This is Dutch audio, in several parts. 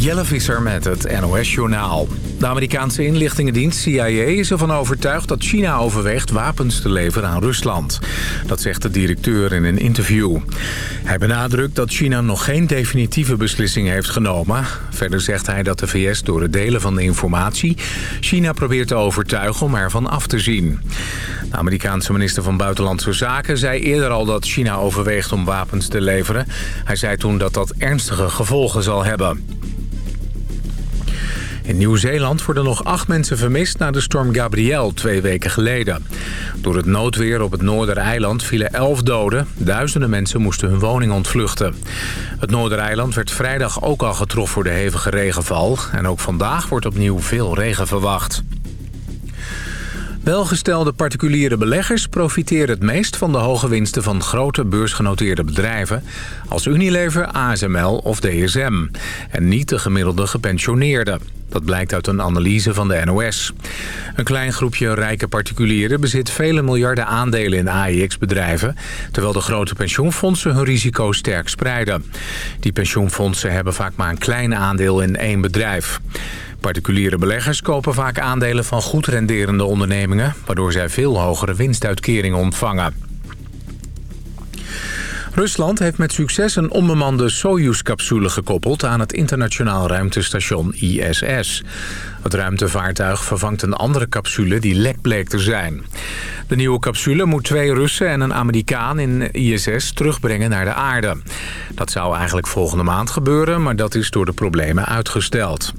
Jelle Visser met het NOS-journaal. De Amerikaanse inlichtingendienst CIA is ervan overtuigd dat China overweegt wapens te leveren aan Rusland. Dat zegt de directeur in een interview. Hij benadrukt dat China nog geen definitieve beslissing heeft genomen. Verder zegt hij dat de VS door het delen van de informatie... China probeert te overtuigen om ervan af te zien. De Amerikaanse minister van Buitenlandse Zaken zei eerder al dat China overweegt om wapens te leveren. Hij zei toen dat dat ernstige gevolgen zal hebben. In Nieuw-Zeeland worden nog acht mensen vermist na de storm Gabrielle twee weken geleden. Door het noodweer op het Noordereiland vielen elf doden. Duizenden mensen moesten hun woning ontvluchten. Het Noordereiland werd vrijdag ook al getroffen voor de hevige regenval. En ook vandaag wordt opnieuw veel regen verwacht. Welgestelde particuliere beleggers profiteren het meest van de hoge winsten van grote beursgenoteerde bedrijven als Unilever, ASML of DSM. En niet de gemiddelde gepensioneerden. Dat blijkt uit een analyse van de NOS. Een klein groepje rijke particulieren bezit vele miljarden aandelen in AIX-bedrijven... terwijl de grote pensioenfondsen hun risico sterk spreiden. Die pensioenfondsen hebben vaak maar een klein aandeel in één bedrijf. Particuliere beleggers kopen vaak aandelen van goed renderende ondernemingen... waardoor zij veel hogere winstuitkeringen ontvangen. Rusland heeft met succes een onbemande Soyuz-capsule gekoppeld aan het internationaal ruimtestation ISS. Het ruimtevaartuig vervangt een andere capsule die lek bleek te zijn. De nieuwe capsule moet twee Russen en een Amerikaan in ISS terugbrengen naar de aarde. Dat zou eigenlijk volgende maand gebeuren, maar dat is door de problemen uitgesteld.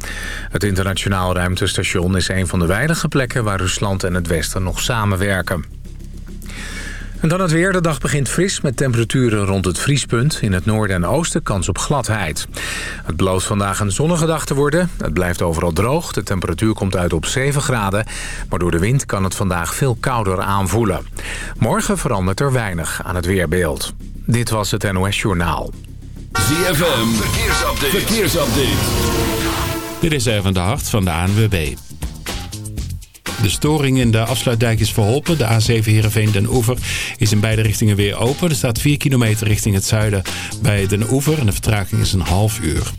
Het internationaal ruimtestation is een van de weinige plekken waar Rusland en het Westen nog samenwerken. En dan het weer. De dag begint fris met temperaturen rond het vriespunt. In het noorden en oosten kans op gladheid. Het belooft vandaag een zonnige dag te worden. Het blijft overal droog. De temperatuur komt uit op 7 graden. Maar door de wind kan het vandaag veel kouder aanvoelen. Morgen verandert er weinig aan het weerbeeld. Dit was het NOS Journaal. ZFM. Verkeersupdate. Verkeersupdate. Dit is even de hart van de ANWB. De storing in de afsluitdijk is verholpen. De A7 Heerenveen Den Oever is in beide richtingen weer open. Er staat 4 kilometer richting het zuiden bij Den Oever. En de vertraging is een half uur.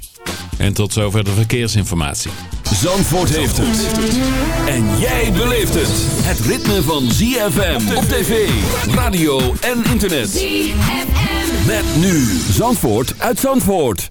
En tot zover de verkeersinformatie. Zandvoort heeft het. En jij beleeft het. Het ritme van ZFM op tv, radio en internet. ZFM. Met nu Zandvoort uit Zandvoort.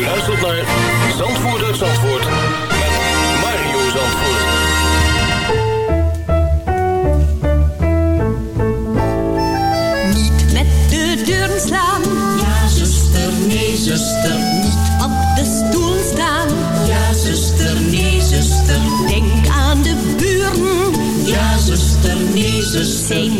U luistert naar Zandvoort uit Zandvoort met Mario Zandvoort. Niet met de deuren slaan. Ja, zuster, nee, zuster. Niet op de stoel staan. Ja, zuster, nee, zuster. Denk aan de buren. Ja, zuster, nee, zuster. Zijn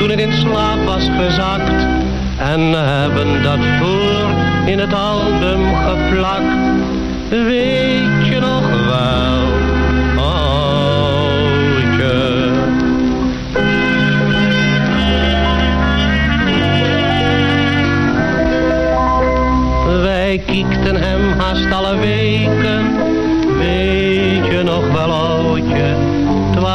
toen het in slaap was gezakt en hebben dat voor in het album geplakt. Weet je nog wel, oudje? Wij kiekten hem haast alle weken,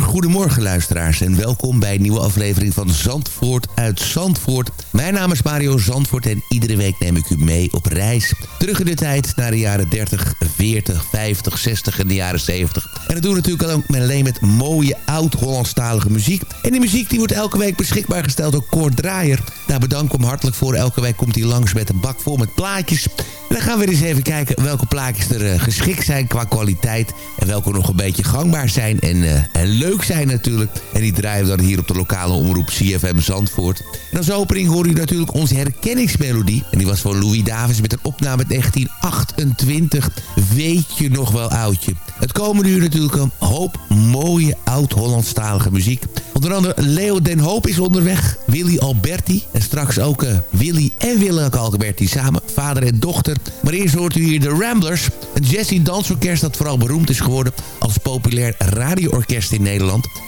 goedemorgen luisteraars en welkom bij een nieuwe aflevering van Zandvoort uit Zandvoort. Mijn naam is Mario Zandvoort en iedere week neem ik u mee op reis. Terug in de tijd naar de jaren 30, 40, 50, 60 en de jaren 70. En dat doen we natuurlijk ook alleen met mooie oud-Hollandstalige muziek. En die muziek die wordt elke week beschikbaar gesteld door Kort Draaier. Daar bedank ik hem hartelijk voor. Elke week komt hij langs met een bak vol met plaatjes. En dan gaan we eens even kijken welke plaatjes er eh, geschikt zijn qua kwaliteit. En welke nog een beetje gangbaar zijn en, eh, en leuk zijn natuurlijk. En die draaien dan hier op de lokale omroep CFM Zandvoort. En als opening hoor u natuurlijk onze herkenningsmelodie. En die was van Louis Davis met een opname uit 1928. Weet je nog wel oudje. Het komende uur natuurlijk een hoop mooie oud-Hollandstalige muziek. Onder andere Leo Den Hoop is onderweg. Willy Alberti. En straks ook eh, Willy en Willeke Alberti samen. Vader en dochter. Maar eerst hoort u hier de Ramblers. Een jazzy dansorkest dat vooral beroemd is geworden als populair radioorkest in Nederland.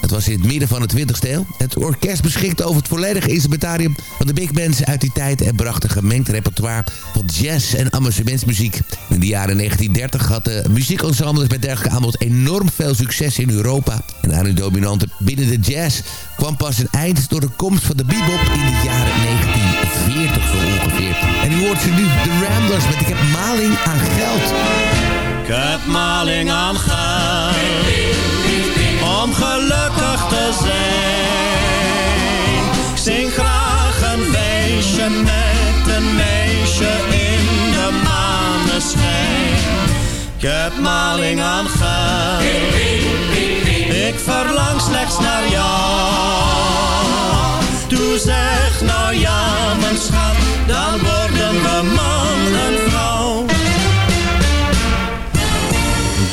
Het was in het midden van de 20e eeuw. Het orkest beschikte over het volledige instrumentarium van de big bands uit die tijd... en bracht een gemengd repertoire van jazz en amusementsmuziek. In de jaren 1930 had de muziekensembles met dergelijke aanbod enorm veel succes in Europa. En aan hun dominante binnen de jazz kwam pas een eind door de komst van de bebop in de jaren 1940 zo ongeveer. En u hoort ze nu, de Ramblers met Ik heb maling aan geld. Ik heb maling aan geld om gelukkig te zijn. Ik zing graag een feestje met een meisje in de maneschijn. Ik heb maling aan geld. Ik verlang slechts naar jou. Doe zeg nou ja, mijn schat, dan worden we man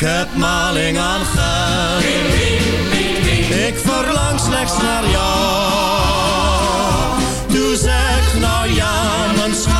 heb maling aan geld. Ik verlang slechts naar jou. Doe zeg nou ja, mijn schat,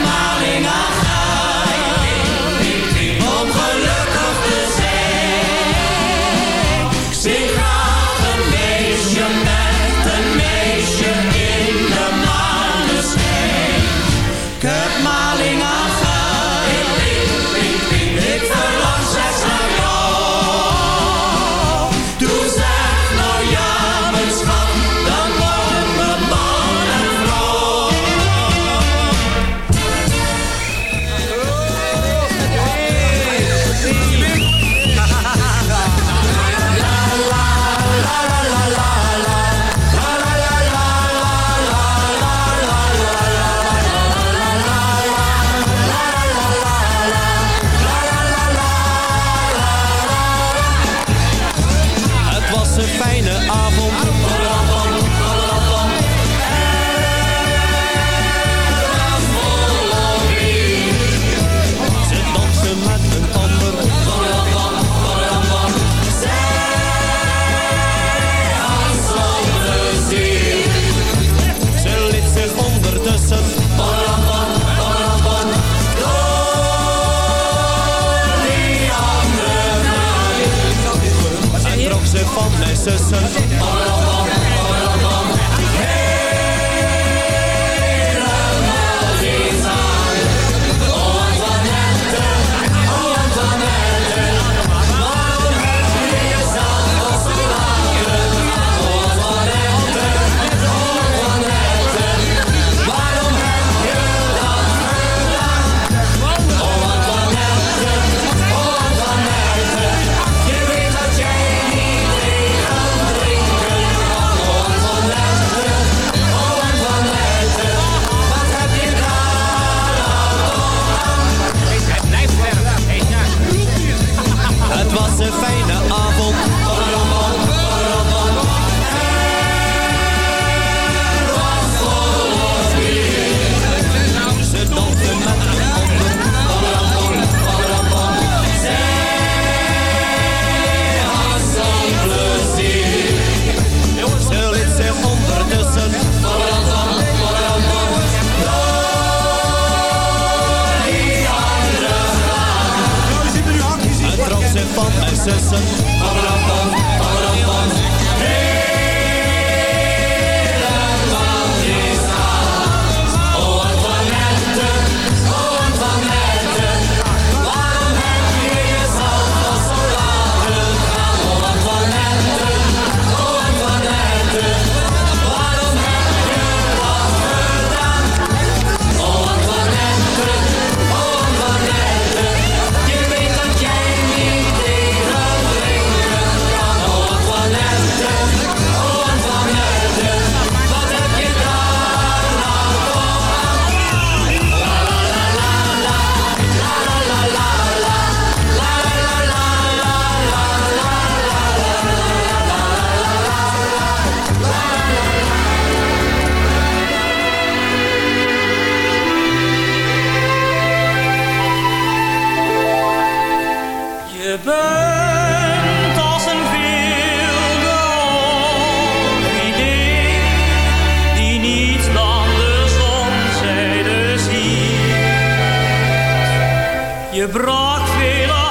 Je brak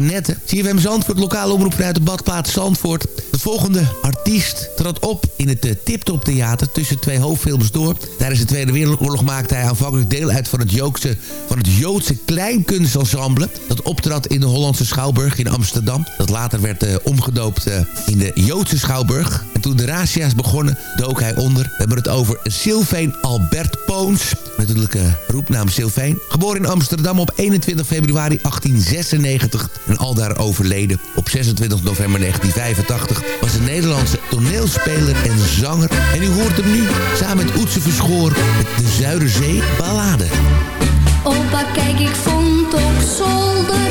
Antoinette. CFM Zandvoort, lokale omroep vanuit de badplaats Zandvoort. De volgende artiest trad op in het uh, Tiptop Theater tussen twee hoofdfilms door. Tijdens de Tweede Wereldoorlog maakte hij aanvankelijk deel uit van het, Joodse, van het Joodse kleinkunstensemble. Dat optrad in de Hollandse Schouwburg in Amsterdam. Dat later werd eh, omgedoopt eh, in de Joodse Schouwburg. En toen de razzia's begonnen, dook hij onder. We hebben het over Sylvain Albert Poons. Natuurlijk uh, roepnaam Sylvain. Geboren in Amsterdam op 21 februari 1896 en aldaar overleden op 26 november 1985... was een Nederlandse toneelspeler en zanger. En u hoort hem nu samen met Oetse Verschoor met de Zuiderzee Ballade. Opa, kijk, ik vond op zolder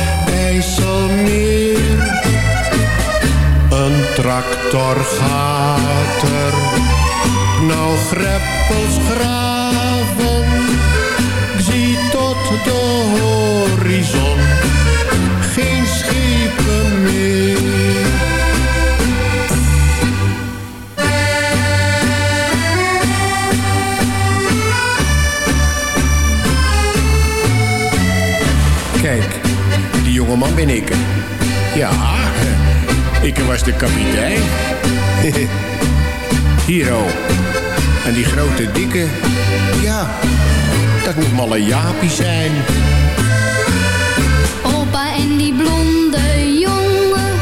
tractor gaat er nou greppels graven. Ik zie tot de horizon geen schepen meer. Kijk, die jongeman ben ik. Ja, ik was de kapitein. Hier oh. En die grote dikke, ja, dat moet malle Jaapie zijn. Opa en die blonde jongen,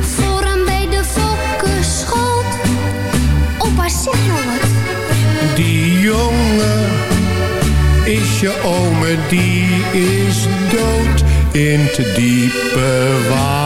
vooraan bij de fokkenschool. Zeg nou wat. Die jongen is je ome, die is dood in te diepe water.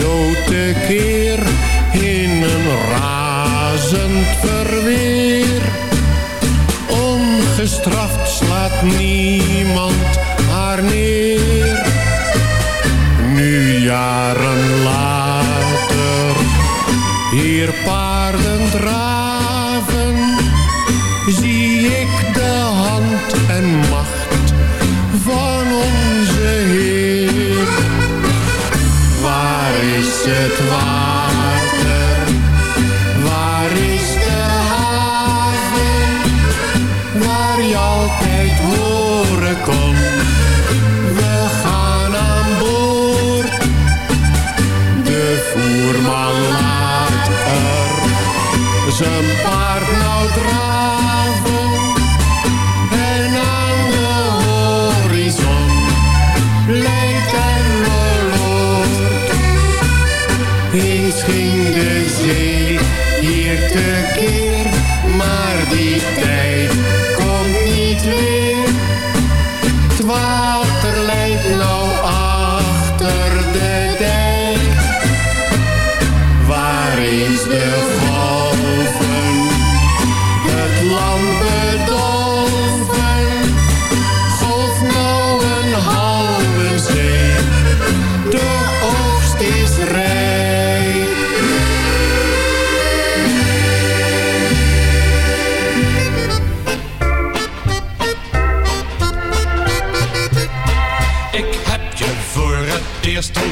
zo tekeer in een razend verweer. Ongestraft slaat niemand haar neer. Nu jaren later, hier paarden ging de zee hier tekeer, maar die tijd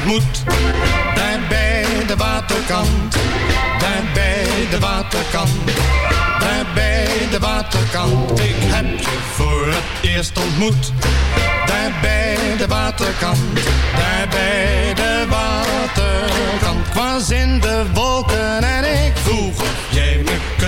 Daar bij de waterkant. Daar bij de waterkant. Daar bij de waterkant. Ik heb je voor het eerst ontmoet. Daar bij de waterkant. Daar bij de waterkant. Ik was in de wolken en ik vroeg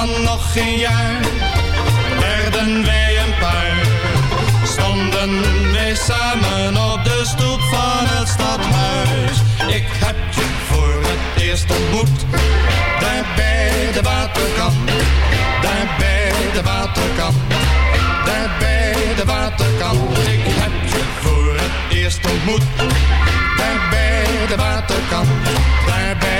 Van nog geen jaar werden wij een paar. Stonden wij samen op de stoep van het stadhuis. Ik heb je voor het eerst ontmoet. Daar bij de waterkant. Daar bij de waterkant. Daar bij de waterkant. Ik heb je voor het eerst ontmoet. Daar bij de waterkant. Daar bij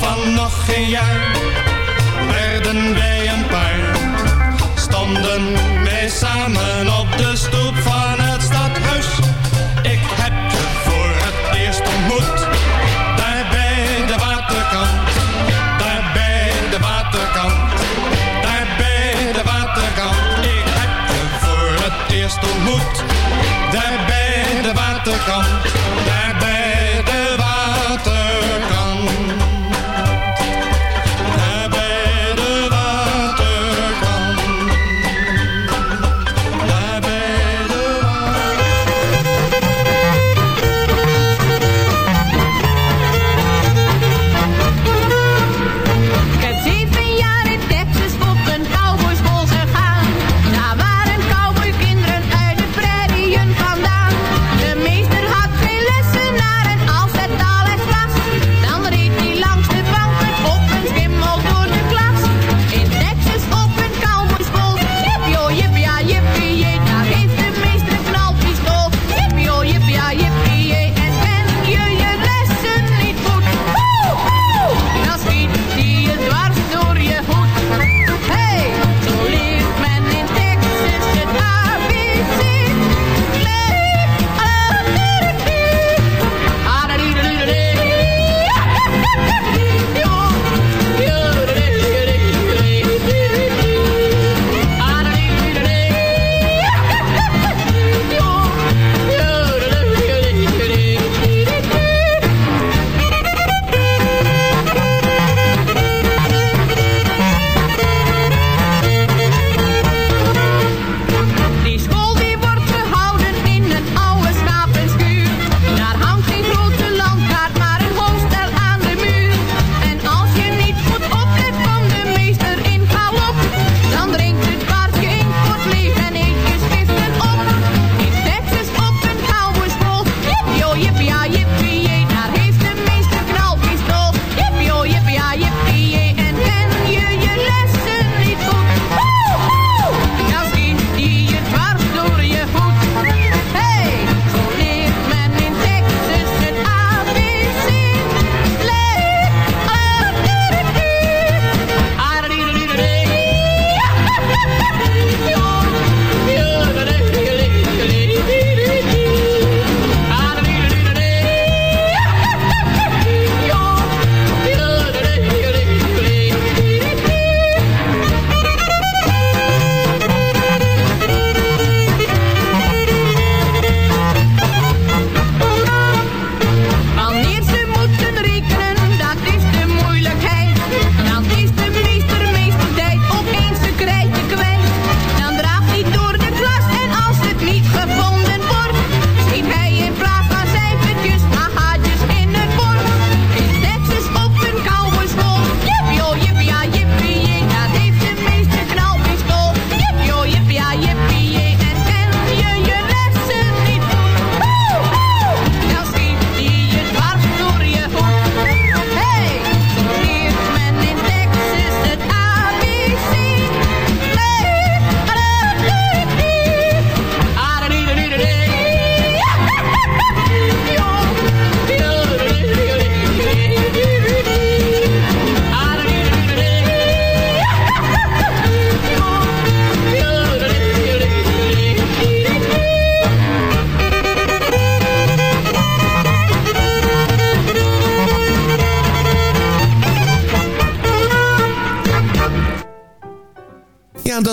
van nog geen jaar werden wij een paar. Stonden wij samen op de stoep van het stadhuis. Ik heb je voor het eerst ontmoet. Daar bij de waterkant, daar bij de waterkant, daar bij de waterkant. Ik heb je voor het eerst ontmoet. Daar bij de waterkant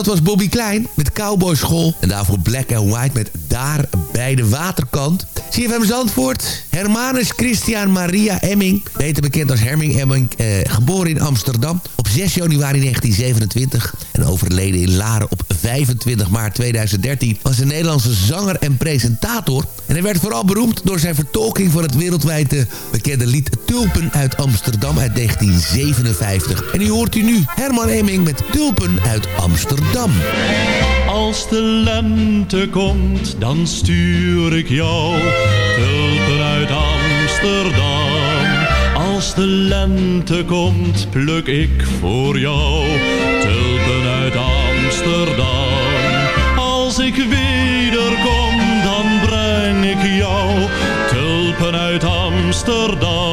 dat was Bobby Klein met Cowboy School. En daarvoor Black and White met Daar bij de waterkant. CFM Zandvoort, Hermanus Christian Maria Emming. Beter bekend als Herming Emming, eh, geboren in Amsterdam op 6 januari 1927. En overleden in Laren op 25 maart 2013. Was een Nederlandse zanger en presentator. En hij werd vooral beroemd door zijn vertolking van het wereldwijd bekende lied Tulpen uit Amsterdam uit 1957. En nu hoort u nu Herman Emming met Tulpen uit Amsterdam. Als de lente komt, dan stuur ik jou tulpen uit Amsterdam. Als de lente komt, pluk ik voor jou tulpen uit Amsterdam. Als ik wederkom, dan breng ik jou tulpen uit Amsterdam.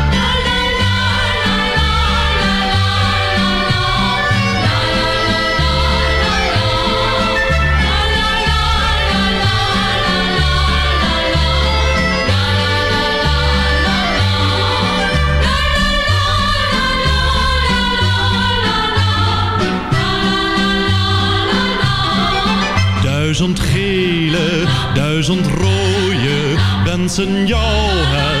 Duizend gele, duizend rode, wensen jou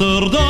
Amsterdam.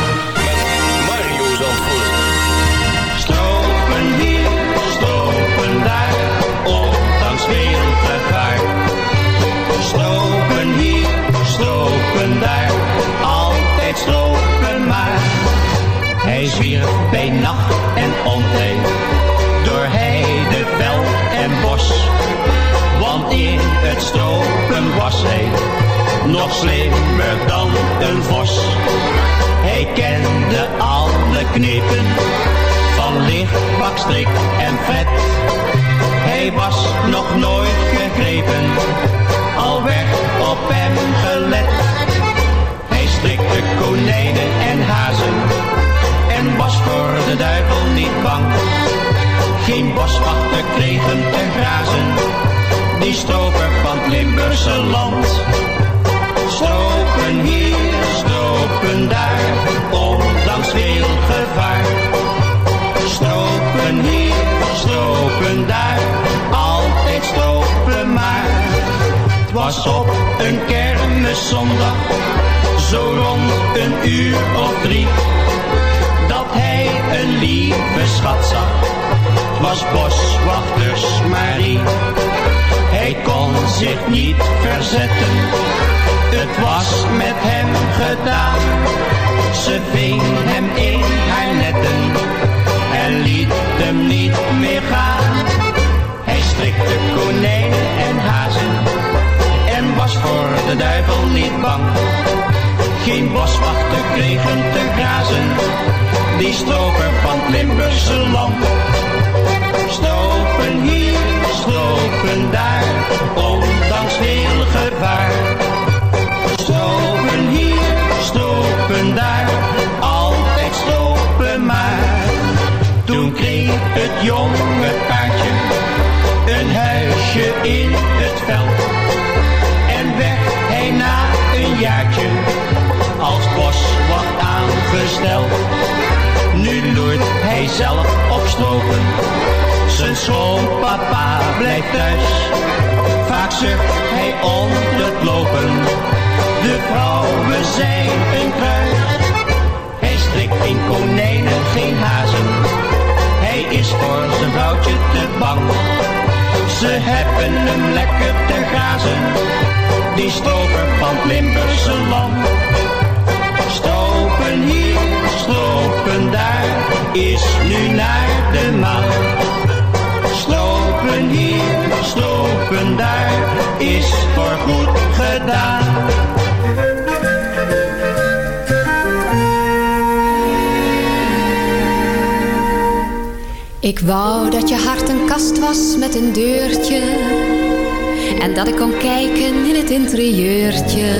stropen daar, altijd stropen maar. Hij zwierf bij nacht en ontij, door heide, veld en bos. Want in het stropen was hij, nog slimmer dan een vos. Hij zondag, zo rond een uur of drie, dat hij een lieve schat zag, was boswachters Marie. Hij kon zich niet verzetten, het was met hem gedaan. Ze ving hem in haar netten en liet hem niet meer gaan. Hij strikte konijnen en hazen voor de duivel niet bang. Geen boswachten kregen te grazen, die stroper van het Limburgse land. Stropen hier, stropen daar, ondanks veel gevaar. Nu loert hij zelf op stropen, zijn schoonpapa blijft thuis. Vaak zucht hij onder het lopen, de vrouwen zijn een kruis. Hij strikt geen konijnen, geen hazen, hij is voor zijn vrouwtje te bang. Ze hebben hem lekker te grazen, die stroper van Limburgse land. Stropen hier, stropen daar, is nu naar de maan. Stropen hier, stropen daar, is voor goed gedaan. Ik wou dat je hart een kast was met een deurtje En dat ik kon kijken in het interieurtje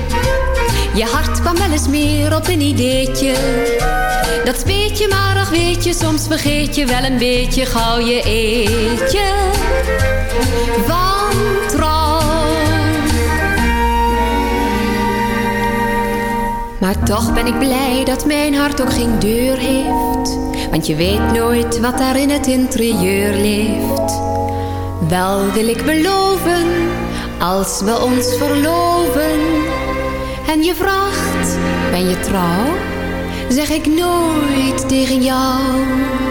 Je hart kwam wel eens meer op een ideetje. Dat speet je, maar ach weet je, soms vergeet je wel een beetje gauw je eetje. Van trouw. Maar toch ben ik blij dat mijn hart ook geen deur heeft. Want je weet nooit wat daar in het interieur leeft. Wel wil ik beloven, als we ons verloven. En je vraagt, ben je trouw? Zeg ik nooit tegen jou.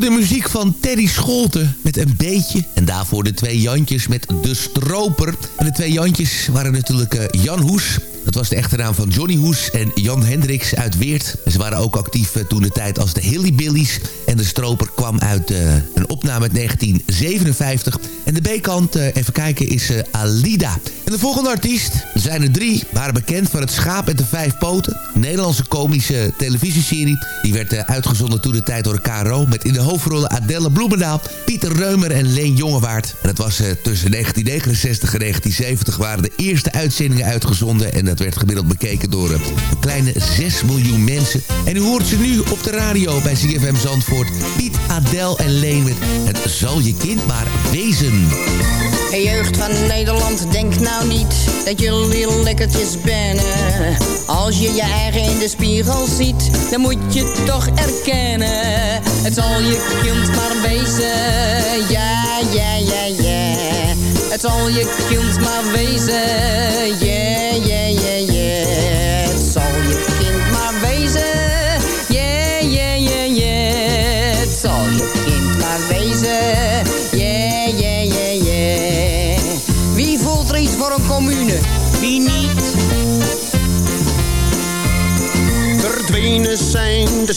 De muziek van Terry Scholten met een beetje. En daarvoor de twee Jantjes met De Stroper. En de twee Jantjes waren natuurlijk eh, Jan Hoes. Dat was de echte naam van Johnny Hoes en Jan Hendricks uit Weert. Ze waren ook actief eh, toen de tijd als de Hillybillies. En De Stroper kwam uit eh, een opname uit 1957. En de B-kant, even kijken, is Alida. En de volgende artiest, er zijn er drie, waren bekend van het Schaap met de Vijf Poten. Nederlandse komische televisieserie. Die werd uh, uitgezonden toen de tijd door de KRO. Met in de hoofdrollen Adelle Bloemendaal, Pieter Reumer en Leen Jongewaard. En dat was uh, tussen 1969 en 1970 waren de eerste uitzendingen uitgezonden. En dat werd gemiddeld bekeken door uh, een kleine 6 miljoen mensen. En u hoort ze nu op de radio bij CFM Zandvoort. Piet, Adel en Leen met Het zal je kind maar wezen. Hey jeugd van Nederland, denk nou niet dat jullie lekkertjes bennen. Als je je eigen in de spiegel ziet, dan moet je toch erkennen. Het zal je kind maar wezen, ja, ja, ja, ja. Het zal je kind maar wezen, ja, ja, ja.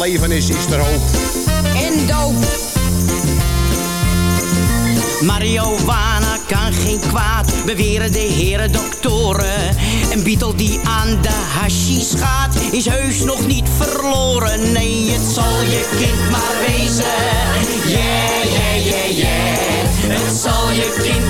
Leven is, is er hoop. En doop. Marihuana kan geen kwaad, beweren de heren doktoren. Een beetle die aan de hashish gaat, is heus nog niet verloren. Nee, het zal je kind maar wezen. Yeah, yeah, yeah, yeah. Het zal je kind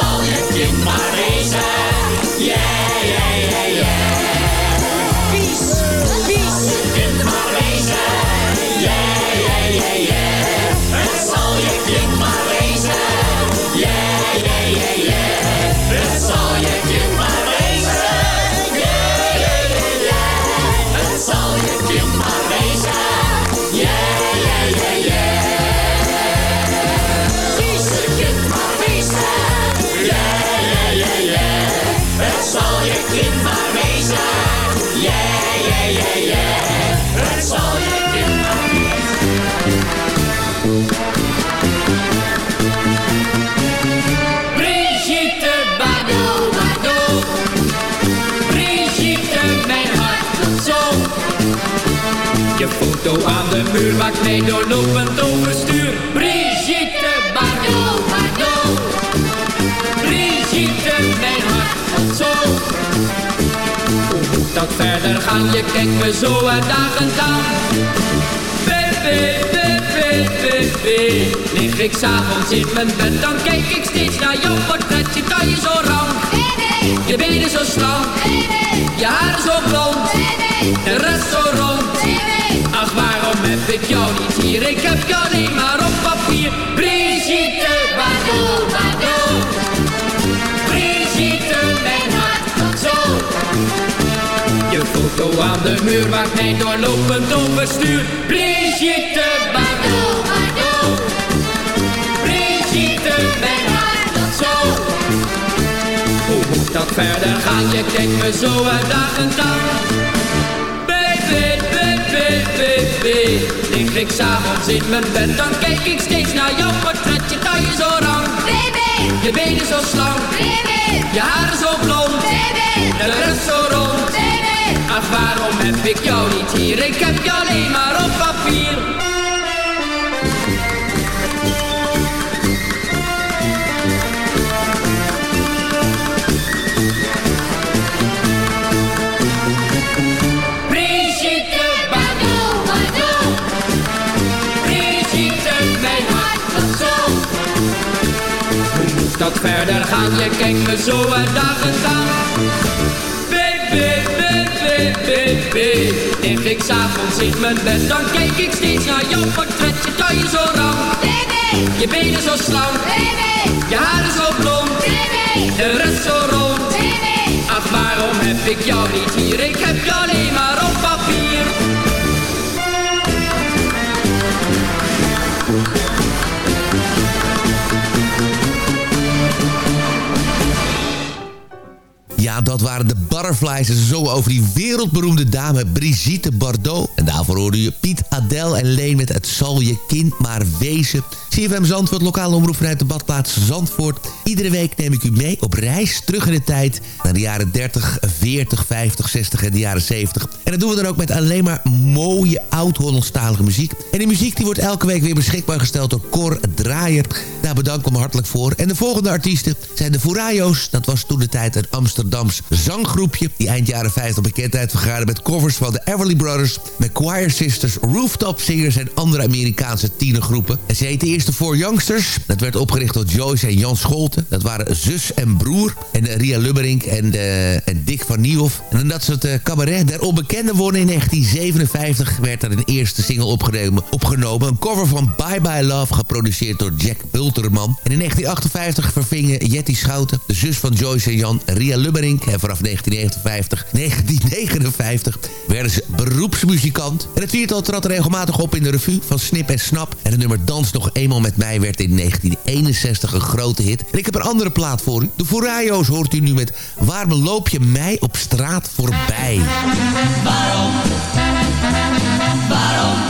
Zal je kind Je foto aan de muur maakt mij doorlopend overstuur. Brigitte Bardot, Bardot. Brigitte, mijn hart zo. Hoe moet dat verder gaan? Je kijkt me zo uitdagend aan. Baby, baby, baby. Lig ik s'avonds in mijn bed, dan kijk ik steeds naar jouw portret. Je taille zo rank, je benen zo slank, je haren zo blond, de rest zo rond om heb ik jou niet hier. Ik heb jou alleen maar op papier. Brigitte, Bardot, Bardot. Brigitte, mijn hart zo. Je foto aan de muur maakt mij doorlopend onbestuur. Brigitte, Bardot, Bardot. Brigitte, mijn hart zo. Hoe moet dat verder gaan? Je kijkt me zo uitdagend. aan. Lig ik s'avonds in mijn bed, dan kijk ik steeds naar jouw portret. Je taille zo rang, baby. Je benen zo slank, baby. Je haren zo blond, baby. De rest zo rond, baby. Ach, waarom heb ik jou niet hier? Ik heb jou alleen maar op papier. Verder gaan? Je kijkt me zo uitdagend aan. Baby, baby, baby. Lig ik s'avonds in mijn bed, dan kijk ik steeds naar jouw portret. Je taille zo rauw. Baby. Je benen zo slank. Je haren zo blond. Baby. De rest zo rond. Ach, waarom heb ik jou niet hier? Ik heb jou alleen maar Dat waren de Butterflies. En zongen over die wereldberoemde dame Brigitte Bardot. Daarvoor hoorde je Piet, Adel en Leen met Het zal je kind maar wezen. CFM Zandvoort, lokale omroep vanuit de badplaats Zandvoort. Iedere week neem ik u mee op reis terug in de tijd... naar de jaren 30, 40, 50, 60 en de jaren 70. En dat doen we dan ook met alleen maar mooie oud-Hollandstalige muziek. En die muziek die wordt elke week weer beschikbaar gesteld door Cor Draaier. Daar bedank ik hem hartelijk voor. En de volgende artiesten zijn de Furayo's. Dat was toen de tijd een Amsterdams zanggroepje... die eind jaren 50 bekendheid vergaarde met covers van de Everly Brothers... McQuire Sisters, Rooftop Singers en andere Amerikaanse tienergroepen. En ze heette eerst de Four Youngsters. Dat werd opgericht door Joyce en Jan Scholten. Dat waren zus en broer. En eh, Ria Lubberink en, eh, en Dick van Nieuwhof. En nadat ze het eh, cabaret der onbekende wonnen in 1957... werd er een eerste single opgenomen. opgenomen. Een cover van Bye Bye Love, geproduceerd door Jack Bulterman. En in 1958 vervingen Jetty Schouten, de zus van Joyce en Jan, Ria Lubberink. En vanaf 1959, 1959 werden ze beroepsmuzikant. En het viertal trad regelmatig op in de revue van Snip en Snap. En het nummer Dans nog eenmaal met mij werd in 1961 een grote hit. En ik heb een andere plaat voor u. De Furayo's hoort u nu met Waarom loop je mij op straat voorbij? Waarom? Waarom,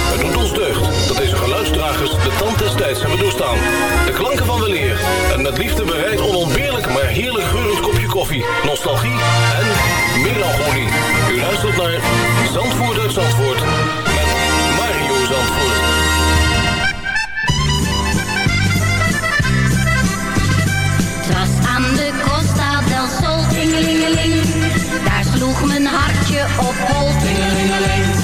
dat deze geluidsdragers de tand des tijds hebben doorstaan. De klanken van weleer en met liefde bereid onontbeerlijk maar heerlijk geurend kopje koffie, nostalgie en melancholie. U luistert naar Zandvoort uit Zandvoort met Mario Zandvoort. was aan de Costa del Sol. Daar sloeg mijn hartje op holtingelingeling.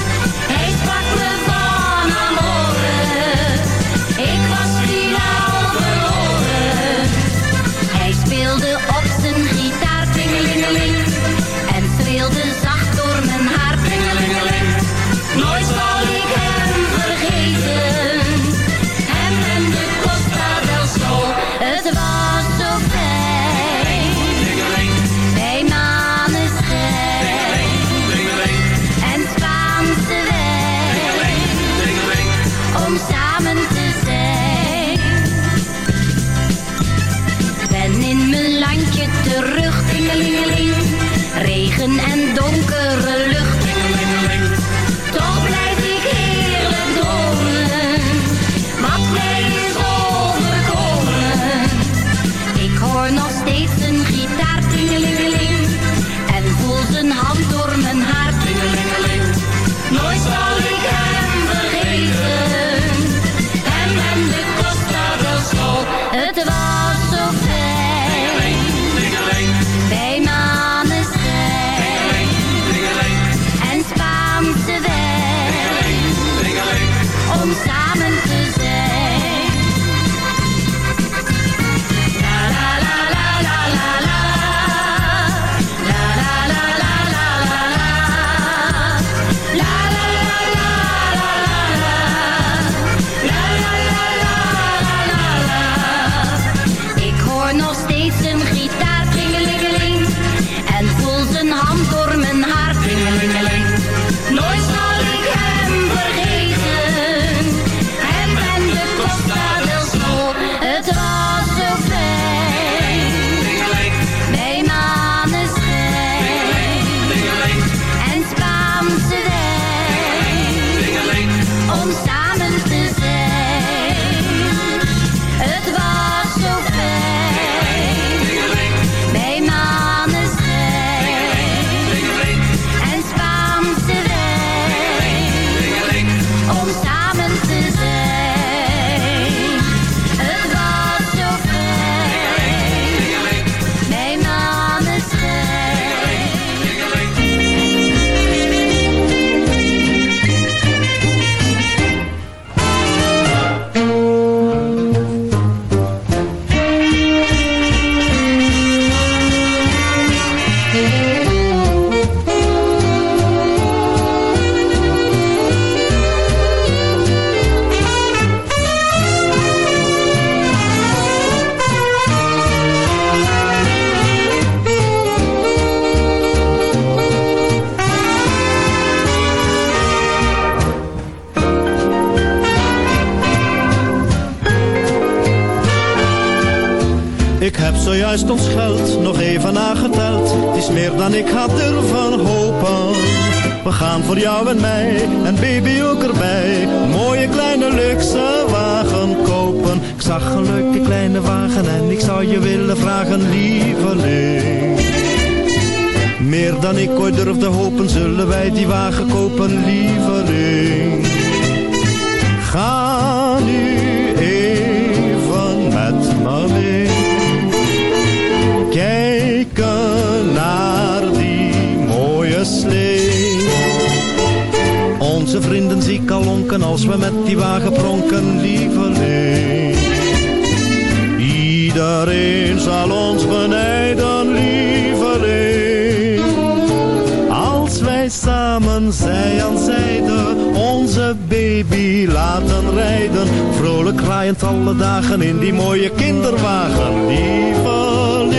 zij aan zijde onze baby laten rijden. Vrolijk kraaiend alle dagen in die mooie kinderwagen, lieveling.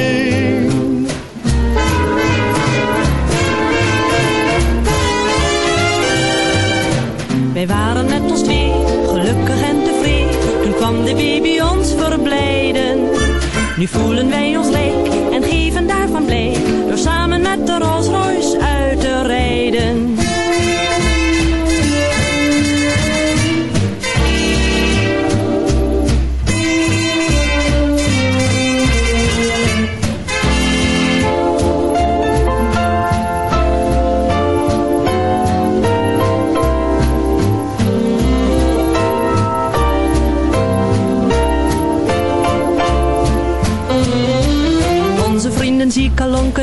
Wij waren met ons twee, gelukkig en tevreden. Toen kwam de baby ons verblijden. Nu voelen wij ons leek en geven daarvan bleek. Door samen met de Rolls Royce uit te rijden.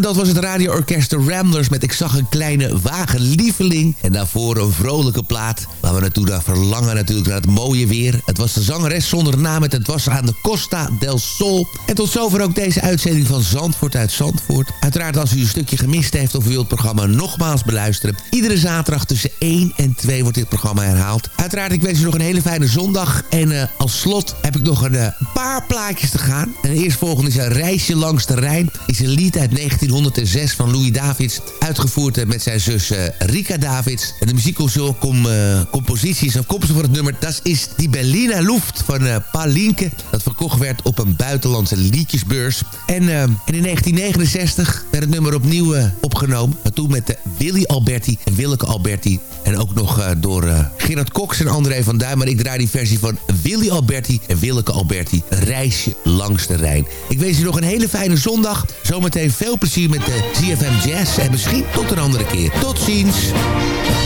Dat was het radioorkest Ramblers met Ik zag een kleine wagenlieveling. En daarvoor een vrolijke plaat. Waar we naartoe naar verlangen natuurlijk naar het mooie weer. Het was de zangeres zonder naam. Het was aan de Costa del Sol. En tot zover ook deze uitzending van Zandvoort uit Zandvoort. Uiteraard als u een stukje gemist heeft of u wilt het programma nogmaals beluisteren. Iedere zaterdag tussen 1 en 2 wordt dit programma herhaald. Uiteraard, ik wens u nog een hele fijne zondag. En eh, als slot heb ik nog een eh, paar plaatjes te gaan. En eerst volgende is een reisje langs de Rijn. Is een lied uit 1906 van Louis Davids. Uitgevoerd eh, met zijn zus eh, Rika Davids. En de muziekcompositie is afkomstig van het nummer... Dat is die Berliner Luft van uh, Palinke. Dat verkocht werd op een buitenlandse liedjesbeurs. En, eh, in 1969 werd het nummer opnieuw eh, opgenomen. Maar toen met de Willy Alberti en Willeke Alberti. En ook nog eh, door eh, Gerard Cox en André van Duin. Maar ik draai die versie van Willy Alberti en Willeke Alberti. Reisje langs de Rijn. Ik wens je nog een hele fijne zondag. Zometeen veel plezier met de ZFM Jazz. En misschien tot een andere keer. Tot ziens.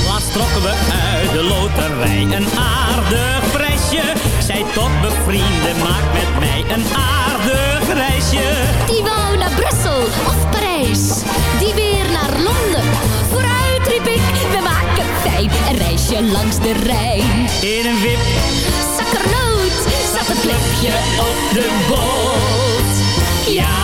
Laatst trokken we uit de loterij een aardig prijsje. Zij tot bevrienden, maak met mij een aardig reisje. Die wou naar Brussel of Parijs, die weer naar Londen. Vooruit riep ik, we maken fijn een reisje langs de Rijn. In een wip Zakkernoot zat een plekje op de boot. Ja,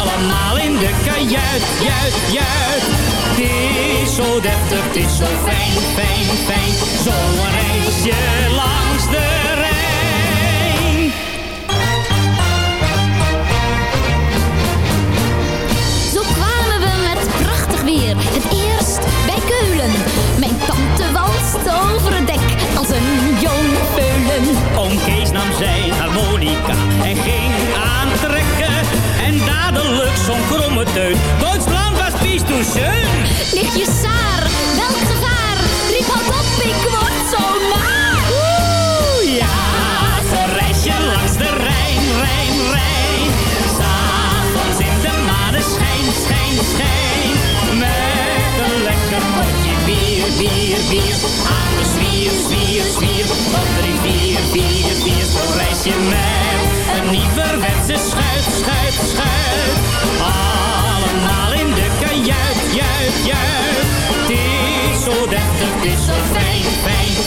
Allemaal in de kajuit, juit, juit. Het is zo deftig, het is zo fijn, fijn, fijn. Zo'n reisje langs de Rijn. Zo kwamen we met prachtig weer. Het eerst bij Keulen. Mijn tante walst over het dek als een jong peulen. Oom Kees nam zijn harmonica en ging aantrekken. En dadelijk zo'n kromme. Duitsland was schön. Je saar,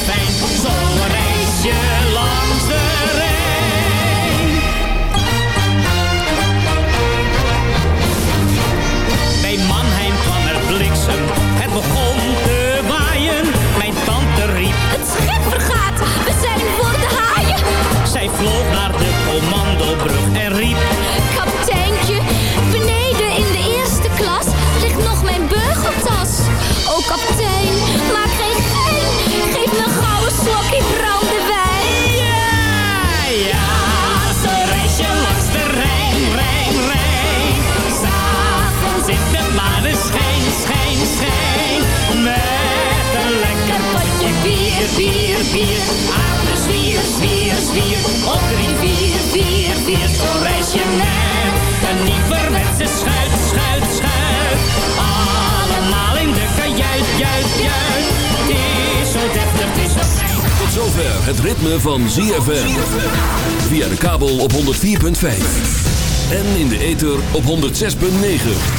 fijn. Zo'n reisje langs de Rijn. Bij Mannheim kwam er bliksem, het begon te waaien. Mijn tante riep, Het schip vergaat, we zijn voor de haaien. zij vloog naar de commandobrug bier. Aan de zwier, zwier, zwier. Op drie, vier, vier, vier. Zo'n reisje met een nieuwerwetse schuit, schuit, schuit. Allemaal in de kajuit, juit, juit. Het zover het ritme van ZFM. Via de kabel op 104.5. En in de ether op 106.9.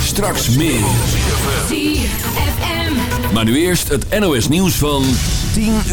Straks meer. Maar nu eerst het NOS nieuws van 10 uur.